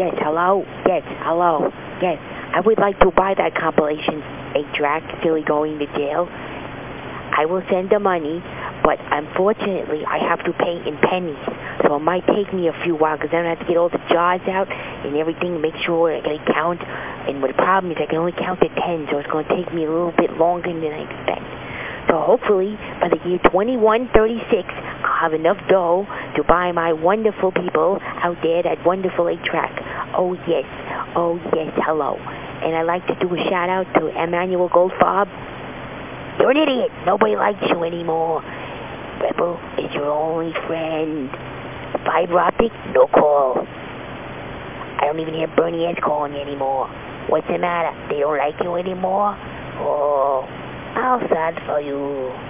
Yes, hello? Yes, hello? Yes, I would like to buy that compilation 8-track, Silly Going to Jail. I will send the money, but unfortunately I have to pay in pennies. So it might take me a few while because I have to get all the jars out and everything, make sure I can count. And the problem is I can only count to 10, so it's going to take me a little bit longer than I expect. So hopefully by the year 2136 I'll have enough dough to buy my wonderful people out there that wonderful 8-track. Oh yes, oh yes, hello. And I'd like to do a shout out to Emmanuel Goldfarb. You're an idiot. Nobody likes you anymore. Rebel is your only friend. Phiber Optik, no call. I don't even hear Bernie S calling you anymore. What's the matter? They don't like you anymore? Oh, I'll sad for you.